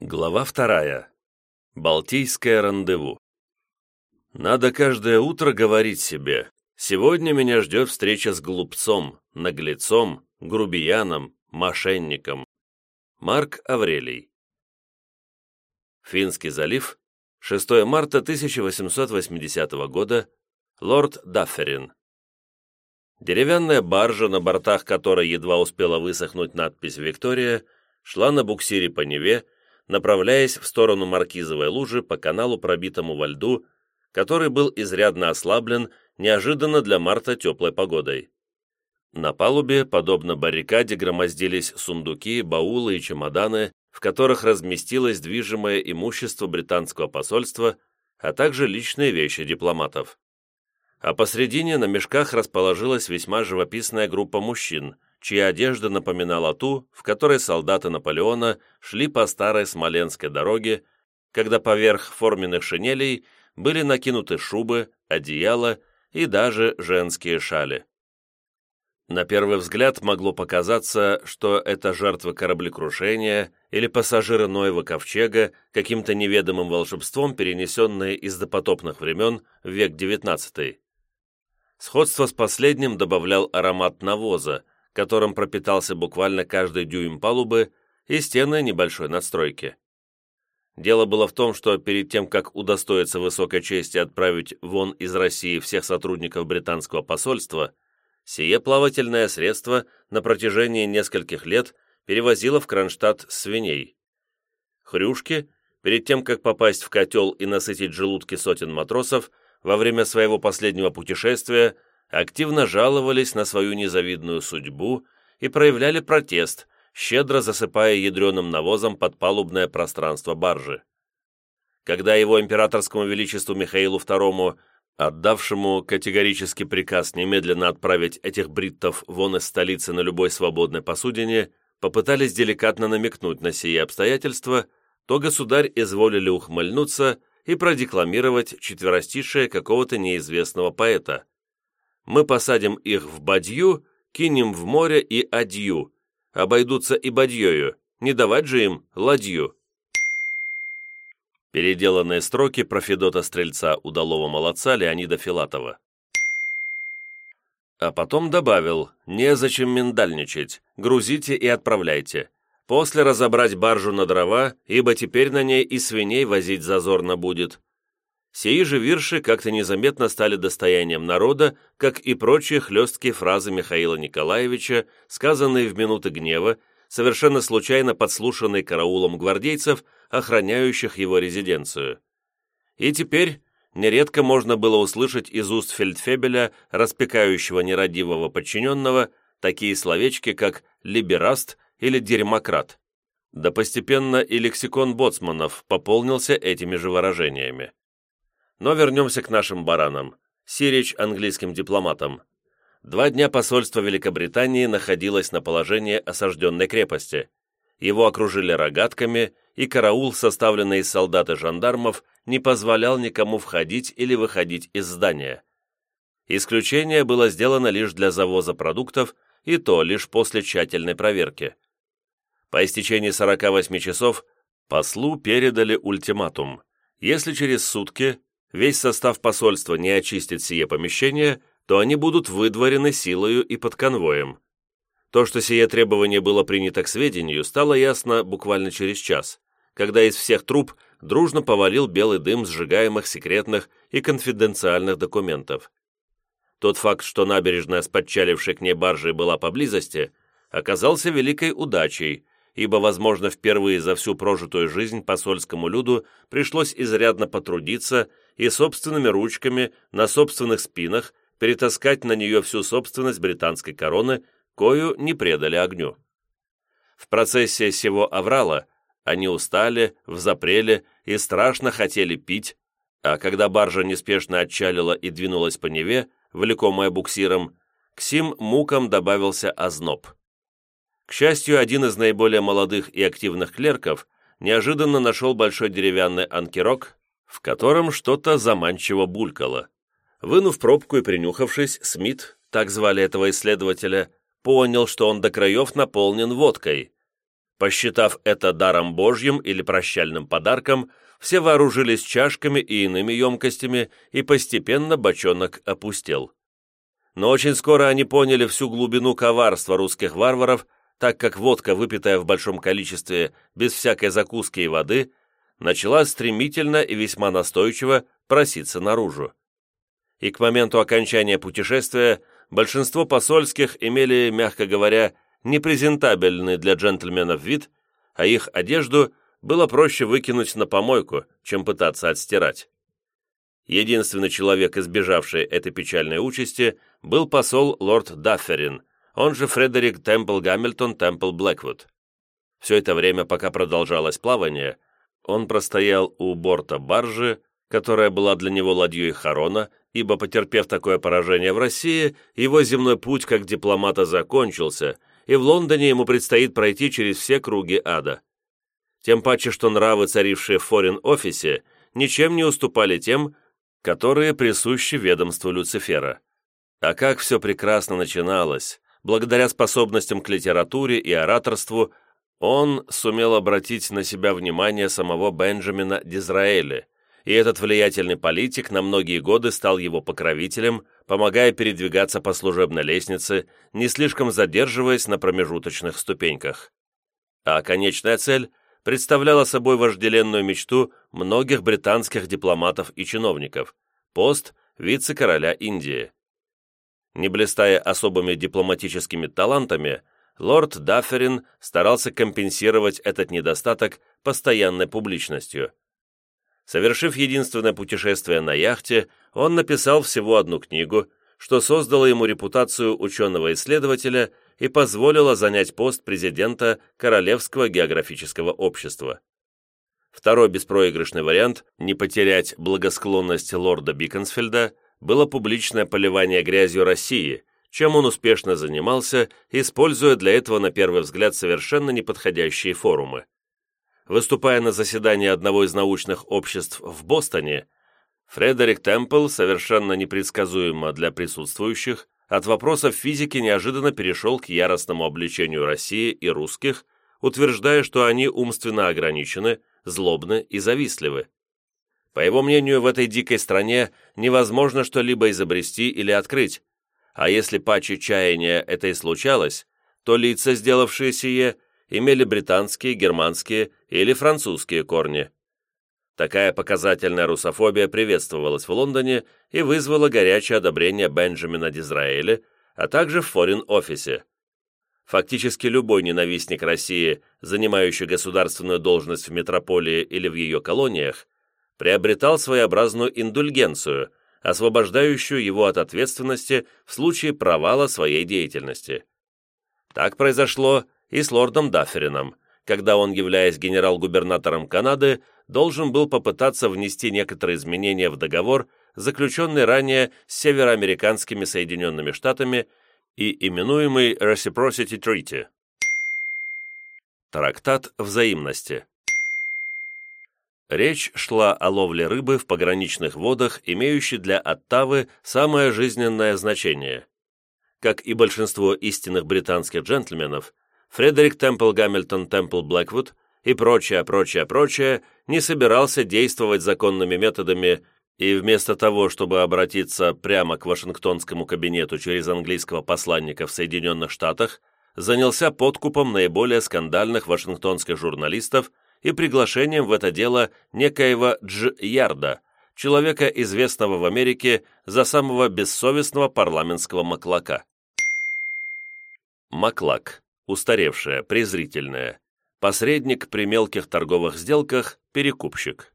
Глава вторая. Балтийское рандеву. Надо каждое утро говорить себе, сегодня меня ждет встреча с глупцом, наглецом, грубияном, мошенником. Марк Аврелий. Финский залив, 6 марта 1880 года, лорд Дафферин. Деревянная баржа, на бортах которой едва успела высохнуть надпись «Виктория», шла на буксире по Неве, направляясь в сторону Маркизовой лужи по каналу, пробитому во льду, который был изрядно ослаблен неожиданно для марта теплой погодой. На палубе, подобно баррикаде, громоздились сундуки, баулы и чемоданы, в которых разместилось движимое имущество британского посольства, а также личные вещи дипломатов. А посредине на мешках расположилась весьма живописная группа мужчин – чья одежда напоминала ту, в которой солдаты Наполеона шли по старой Смоленской дороге, когда поверх форменных шинелей были накинуты шубы, одеяла и даже женские шали. На первый взгляд могло показаться, что это жертвы кораблекрушения или пассажиры Ноева ковчега, каким-то неведомым волшебством перенесенные из допотопных времен в век XIX. Сходство с последним добавлял аромат навоза, которым пропитался буквально каждый дюйм палубы и стены небольшой надстройки. Дело было в том, что перед тем, как удостоиться высокой чести отправить вон из России всех сотрудников британского посольства, сие плавательное средство на протяжении нескольких лет перевозило в Кронштадт свиней. Хрюшки, перед тем, как попасть в котел и насытить желудки сотен матросов, во время своего последнего путешествия – активно жаловались на свою незавидную судьбу и проявляли протест, щедро засыпая ядреным навозом подпалубное пространство баржи. Когда его императорскому величеству Михаилу II, отдавшему категорический приказ немедленно отправить этих бриттов вон из столицы на любой свободной посудине, попытались деликатно намекнуть на сие обстоятельства, то государь изволили ухмыльнуться и продекламировать четверостишее какого-то неизвестного поэта – мы посадим их в бадью, кинем в море и адью. Обойдутся и бадьёю, не давать же им ладью. Переделанные строки про Федота Стрельца удалого молодца Леонида Филатова. А потом добавил, незачем миндальничать, грузите и отправляйте. После разобрать баржу на дрова, ибо теперь на ней и свиней возить зазорно будет. Сии же вирши как-то незаметно стали достоянием народа, как и прочие хлесткие фразы Михаила Николаевича, сказанные в минуты гнева, совершенно случайно подслушанные караулом гвардейцев, охраняющих его резиденцию. И теперь нередко можно было услышать из уст фельдфебеля, распекающего нерадивого подчиненного, такие словечки, как «либераст» или «дерьмократ». Да постепенно и лексикон боцманов пополнился этими же выражениями. Но вернемся к нашим баранам. Сирич английским дипломатам. Два дня посольство Великобритании находилось на положении осажденной крепости. Его окружили рогатками, и караул, составленный из солдат и жандармов, не позволял никому входить или выходить из здания. Исключение было сделано лишь для завоза продуктов, и то лишь после тщательной проверки. По истечении 48 часов послу передали ультиматум. Если через сутки весь состав посольства не очистит сие помещение, то они будут выдворены силою и под конвоем. То, что сие требование было принято к сведению, стало ясно буквально через час, когда из всех труб дружно повалил белый дым сжигаемых секретных и конфиденциальных документов. Тот факт, что набережная с подчалившей к ней баржей была поблизости, оказался великой удачей, ибо, возможно, впервые за всю прожитую жизнь посольскому люду пришлось изрядно потрудиться и собственными ручками на собственных спинах перетаскать на нее всю собственность британской короны, кою не предали огню. В процессе сего аврала они устали, взапрели и страшно хотели пить, а когда баржа неспешно отчалила и двинулась по Неве, влекомая буксиром, к сим мукам добавился озноб. К счастью, один из наиболее молодых и активных клерков неожиданно нашел большой деревянный анкерок, в котором что-то заманчиво булькало. Вынув пробку и принюхавшись, Смит, так звали этого исследователя, понял, что он до краев наполнен водкой. Посчитав это даром Божьим или прощальным подарком, все вооружились чашками и иными емкостями, и постепенно бочонок опустел. Но очень скоро они поняли всю глубину коварства русских варваров, так как водка, выпитая в большом количестве, без всякой закуски и воды, начала стремительно и весьма настойчиво проситься наружу. И к моменту окончания путешествия большинство посольских имели, мягко говоря, непрезентабельный для джентльменов вид, а их одежду было проще выкинуть на помойку, чем пытаться отстирать. Единственный человек, избежавший этой печальной участи, был посол лорд Дафферин, он же Фредерик Темпл Гамильтон Темпл Блэквуд. Все это время, пока продолжалось плавание, он простоял у борта баржи, которая была для него ладьей Харона, ибо, потерпев такое поражение в России, его земной путь как дипломата закончился, и в Лондоне ему предстоит пройти через все круги ада. Тем паче, что нравы, царившие в форин-офисе, ничем не уступали тем, которые присущи ведомству Люцифера. А как все прекрасно начиналось, благодаря способностям к литературе и ораторству, он сумел обратить на себя внимание самого Бенджамина Дизраэля, и этот влиятельный политик на многие годы стал его покровителем, помогая передвигаться по служебной лестнице, не слишком задерживаясь на промежуточных ступеньках. А конечная цель представляла собой вожделенную мечту многих британских дипломатов и чиновников – пост вице-короля Индии. Не блистая особыми дипломатическими талантами, лорд Дафферин старался компенсировать этот недостаток постоянной публичностью – Совершив единственное путешествие на яхте, он написал всего одну книгу, что создало ему репутацию ученого-исследователя и позволило занять пост президента Королевского географического общества. Второй беспроигрышный вариант – не потерять благосклонность лорда Биконсфельда – было публичное поливание грязью России, чем он успешно занимался, используя для этого на первый взгляд совершенно неподходящие форумы. Выступая на заседании одного из научных обществ в Бостоне, Фредерик Темпл, совершенно непредсказуемо для присутствующих, от вопросов физики неожиданно перешел к яростному обличению России и русских, утверждая, что они умственно ограничены, злобны и завистливы. По его мнению, в этой дикой стране невозможно что-либо изобрести или открыть, а если паче чаяния это и случалось, то лица, сделавшие сие, имели британские, германские или французские корни. Такая показательная русофобия приветствовалась в Лондоне и вызвала горячее одобрение Бенджамина Дизраэля, а также в форин-офисе. Фактически любой ненавистник России, занимающий государственную должность в метрополии или в ее колониях, приобретал своеобразную индульгенцию, освобождающую его от ответственности в случае провала своей деятельности. Так произошло и с лордом Дафферином, когда он, являясь генерал-губернатором Канады, должен был попытаться внести некоторые изменения в договор, заключенный ранее с североамериканскими Соединенными Штатами и именуемый Reciprocity Treaty. Трактат взаимности. Речь шла о ловле рыбы в пограничных водах, имеющей для Оттавы самое жизненное значение. Как и большинство истинных британских джентльменов, Фредерик Темпл Гамильтон Темпл Блэквуд и прочее, прочее, прочее не собирался действовать законными методами и вместо того, чтобы обратиться прямо к Вашингтонскому кабинету через английского посланника в Соединенных Штатах, занялся подкупом наиболее скандальных вашингтонских журналистов и приглашением в это дело некоего Дж. Ярда, человека, известного в Америке за самого бессовестного парламентского маклака. Маклак устаревшая, презрительная. Посредник при мелких торговых сделках, перекупщик.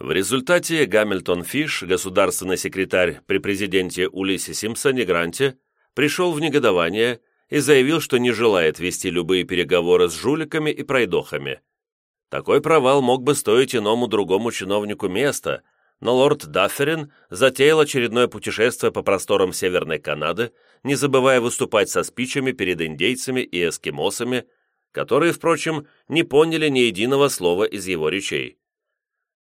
В результате Гамильтон Фиш, государственный секретарь при президенте Улисе Симпсоне Гранте, пришел в негодование и заявил, что не желает вести любые переговоры с жуликами и пройдохами. Такой провал мог бы стоить иному другому чиновнику места, но лорд Дафферин затеял очередное путешествие по просторам Северной Канады, не забывая выступать со спичами перед индейцами и эскимосами, которые, впрочем, не поняли ни единого слова из его речей.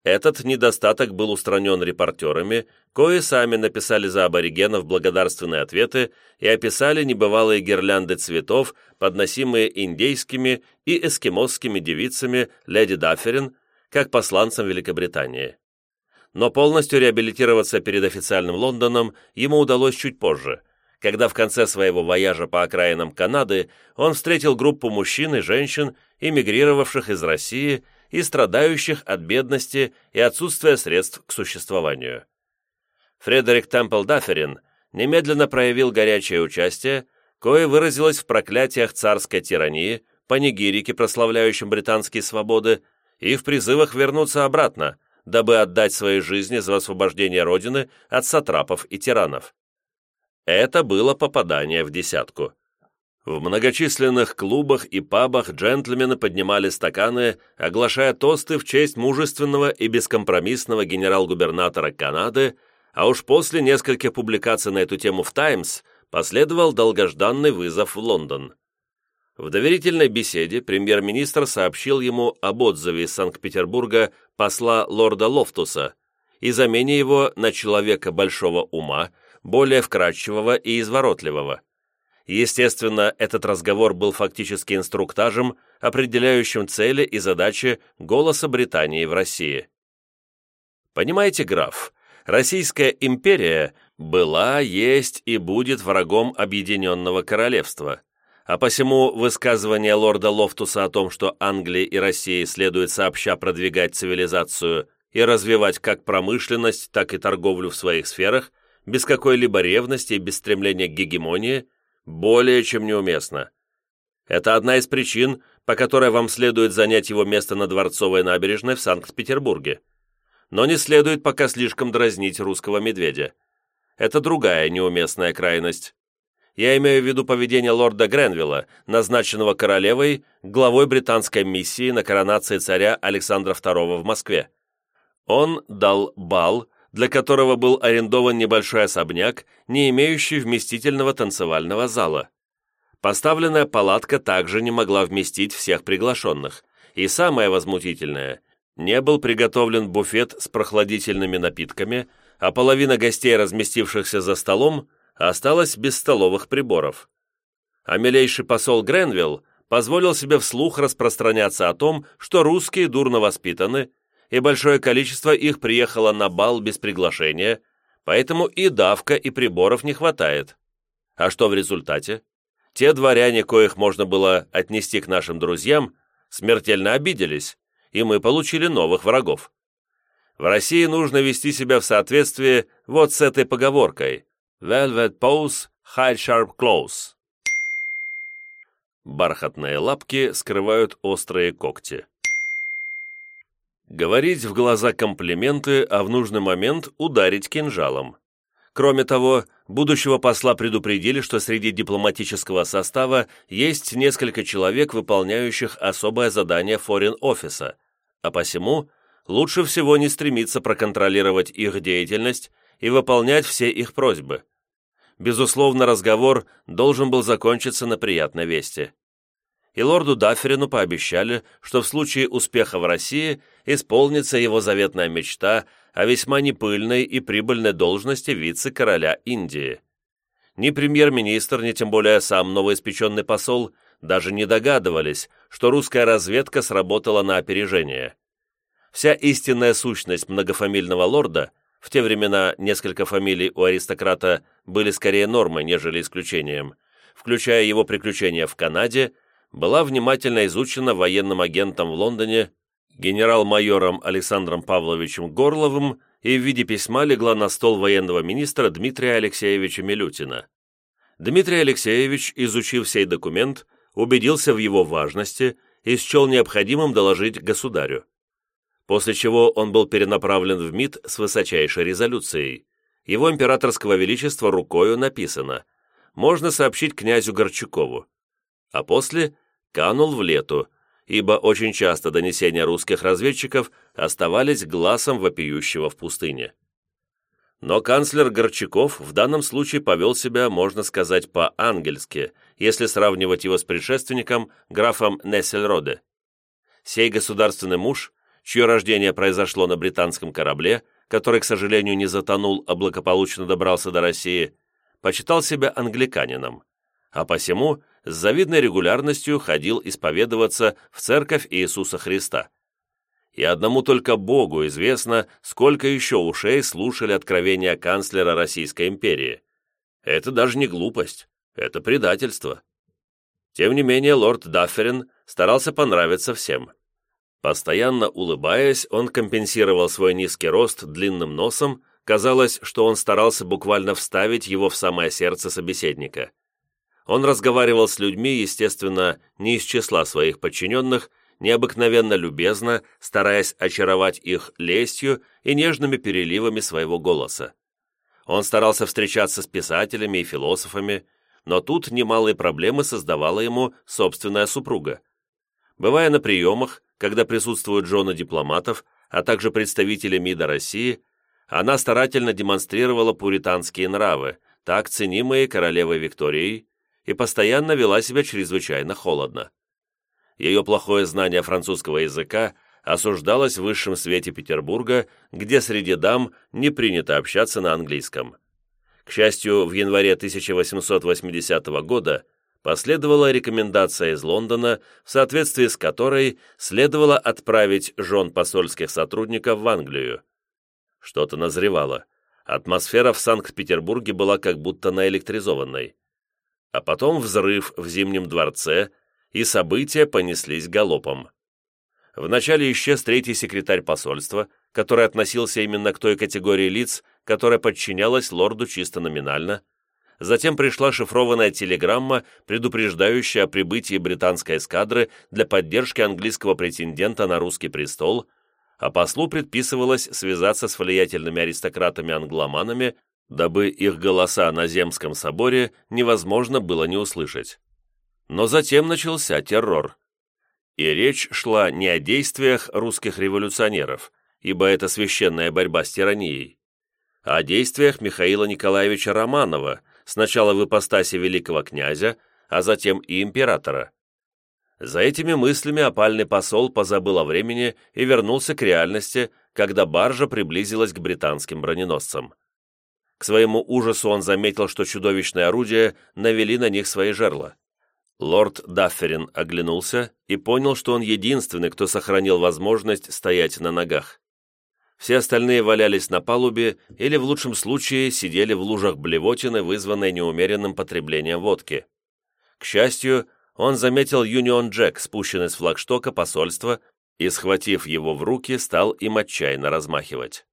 Этот недостаток был устранен репортерами, кои сами написали за аборигенов благодарственные ответы и описали небывалые гирлянды цветов, подносимые индейскими и эскимосскими девицами леди Дафферин, как посланцам Великобритании. Но полностью реабилитироваться перед официальным Лондоном ему удалось чуть позже, когда в конце своего вояжа по окраинам Канады он встретил группу мужчин и женщин, эмигрировавших из России и страдающих от бедности и отсутствия средств к существованию. Фредерик Темпл Дафферин немедленно проявил горячее участие, кое выразилось в проклятиях царской тирании, панигирике, прославляющем британские свободы, и в призывах вернуться обратно, дабы отдать свои жизни за освобождение Родины от сатрапов и тиранов. Это было попадание в десятку. В многочисленных клубах и пабах джентльмены поднимали стаканы, оглашая тосты в честь мужественного и бескомпромиссного генерал-губернатора Канады, а уж после нескольких публикаций на эту тему в «Таймс» последовал долгожданный вызов в Лондон. В доверительной беседе премьер-министр сообщил ему об отзыве из Санкт-Петербурга посла лорда Лофтуса и замене его на человека большого ума, более вкрадчивого и изворотливого. Естественно, этот разговор был фактически инструктажем, определяющим цели и задачи «Голоса Британии» в России. Понимаете, граф, Российская империя была, есть и будет врагом Объединенного Королевства, а посему высказывание лорда Лофтуса о том, что Англии и России следует сообща продвигать цивилизацию и развивать как промышленность, так и торговлю в своих сферах, без какой-либо ревности и без стремления к гегемонии, более чем неуместно. Это одна из причин, по которой вам следует занять его место на Дворцовой набережной в Санкт-Петербурге. Но не следует пока слишком дразнить русского медведя. Это другая неуместная крайность. Я имею в виду поведение лорда Гренвилла, назначенного королевой главой британской миссии на коронации царя Александра II в Москве. Он дал бал для которого был арендован небольшой особняк, не имеющий вместительного танцевального зала. Поставленная палатка также не могла вместить всех приглашенных. И самое возмутительное, не был приготовлен буфет с прохладительными напитками, а половина гостей, разместившихся за столом, осталась без столовых приборов. А милейший посол Гренвилл позволил себе вслух распространяться о том, что русские дурно воспитаны, и большое количество их приехало на бал без приглашения, поэтому и давка, и приборов не хватает. А что в результате? Те дворяне, коих можно было отнести к нашим друзьям, смертельно обиделись, и мы получили новых врагов. В России нужно вести себя в соответствии вот с этой поговоркой «Velvet pose, high sharp clothes». Бархатные лапки скрывают острые когти. Говорить в глаза комплименты, а в нужный момент ударить кинжалом. Кроме того, будущего посла предупредили, что среди дипломатического состава есть несколько человек, выполняющих особое задание форин-офиса, а посему лучше всего не стремиться проконтролировать их деятельность и выполнять все их просьбы. Безусловно, разговор должен был закончиться на приятной вести и лорду Дафферину пообещали, что в случае успеха в России исполнится его заветная мечта о весьма непыльной и прибыльной должности вице-короля Индии. Ни премьер-министр, ни тем более сам новоиспеченный посол даже не догадывались, что русская разведка сработала на опережение. Вся истинная сущность многофамильного лорда, в те времена несколько фамилий у аристократа были скорее нормой, нежели исключением, включая его приключения в Канаде, была внимательно изучена военным агентом в Лондоне генерал-майором Александром Павловичем Горловым и в виде письма легла на стол военного министра Дмитрия Алексеевича Милютина. Дмитрий Алексеевич, изучив сей документ, убедился в его важности и счел необходимым доложить государю. После чего он был перенаправлен в МИД с высочайшей резолюцией. Его императорского величества рукою написано «Можно сообщить князю Горчакову». А после канул в лету, ибо очень часто донесения русских разведчиков оставались глазом вопиющего в пустыне. Но канцлер Горчаков в данном случае повел себя, можно сказать, по-ангельски, если сравнивать его с предшественником, графом Нессельроде. Сей государственный муж чье рождение произошло на британском корабле, который, к сожалению, не затонул, а благополучно добрался до России, почитал себя англиканином, а посему с завидной регулярностью ходил исповедоваться в церковь Иисуса Христа. И одному только Богу известно, сколько еще ушей слушали откровения канцлера Российской империи. Это даже не глупость, это предательство. Тем не менее, лорд Дафферин старался понравиться всем. Постоянно улыбаясь, он компенсировал свой низкий рост длинным носом, казалось, что он старался буквально вставить его в самое сердце собеседника. Он разговаривал с людьми, естественно, не из числа своих подчиненных, необыкновенно любезно, стараясь очаровать их лестью и нежными переливами своего голоса. Он старался встречаться с писателями и философами, но тут немалые проблемы создавала ему собственная супруга. Бывая на приемах, когда присутствуют жены дипломатов, а также представители МИДа России, она старательно демонстрировала пуританские нравы, так ценимые королевой Викторией, и постоянно вела себя чрезвычайно холодно. Ее плохое знание французского языка осуждалось в высшем свете Петербурга, где среди дам не принято общаться на английском. К счастью, в январе 1880 года последовала рекомендация из Лондона, в соответствии с которой следовало отправить жен посольских сотрудников в Англию. Что-то назревало. Атмосфера в Санкт-Петербурге была как будто наэлектризованной. А потом взрыв в Зимнем дворце, и события понеслись галопом. Вначале исчез третий секретарь посольства, который относился именно к той категории лиц, которая подчинялась лорду чисто номинально – Затем пришла шифрованная телеграмма, предупреждающая о прибытии британской эскадры для поддержки английского претендента на русский престол, а послу предписывалось связаться с влиятельными аристократами-англоманами, дабы их голоса на Земском соборе невозможно было не услышать. Но затем начался террор. И речь шла не о действиях русских революционеров, ибо это священная борьба с тиранией, а о действиях Михаила Николаевича Романова – сначала в ипостаси великого князя, а затем и императора. За этими мыслями опальный посол позабыл о времени и вернулся к реальности, когда баржа приблизилась к британским броненосцам. Своему ужасу он заметил, что чудовищные орудия навели на них свои жерла. Лорд Дафферин оглянулся и понял, что он единственный, кто сохранил возможность стоять на ногах. Все остальные валялись на палубе или, в лучшем случае, сидели в лужах блевотины, вызванной неумеренным потреблением водки. К счастью, он заметил Юнион Джек, спущенный с флагштока посольства, и, схватив его в руки, стал им отчаянно размахивать.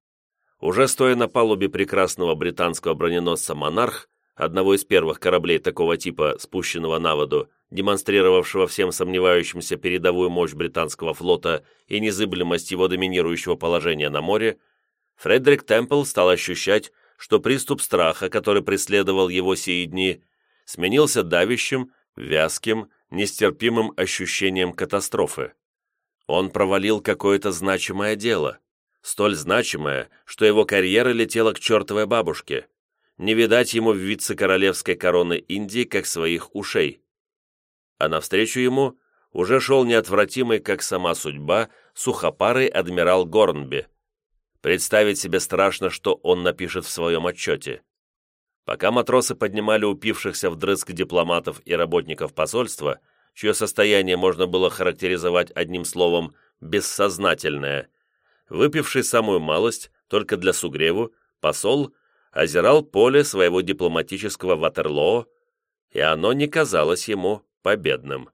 Уже стоя на палубе прекрасного британского броненосца «Монарх», одного из первых кораблей такого типа, спущенного на воду, демонстрировавшего всем сомневающимся передовую мощь британского флота и незыблемость его доминирующего положения на море, Фредерик Темпл стал ощущать, что приступ страха, который преследовал его сии дни, сменился давящим, вязким, нестерпимым ощущением катастрофы. Он провалил какое-то значимое дело, столь значимое, что его карьера летела к чертовой бабушке. Не видать ему вице-королевской короны Индии, как своих ушей а навстречу ему уже шел неотвратимый, как сама судьба, сухопарый адмирал Горнби. Представить себе страшно, что он напишет в своем отчете. Пока матросы поднимали упившихся вдрызг дипломатов и работников посольства, чье состояние можно было характеризовать одним словом «бессознательное», выпивший самую малость, только для сугреву, посол озирал поле своего дипломатического Ватерлоо, и оно не казалось ему победным.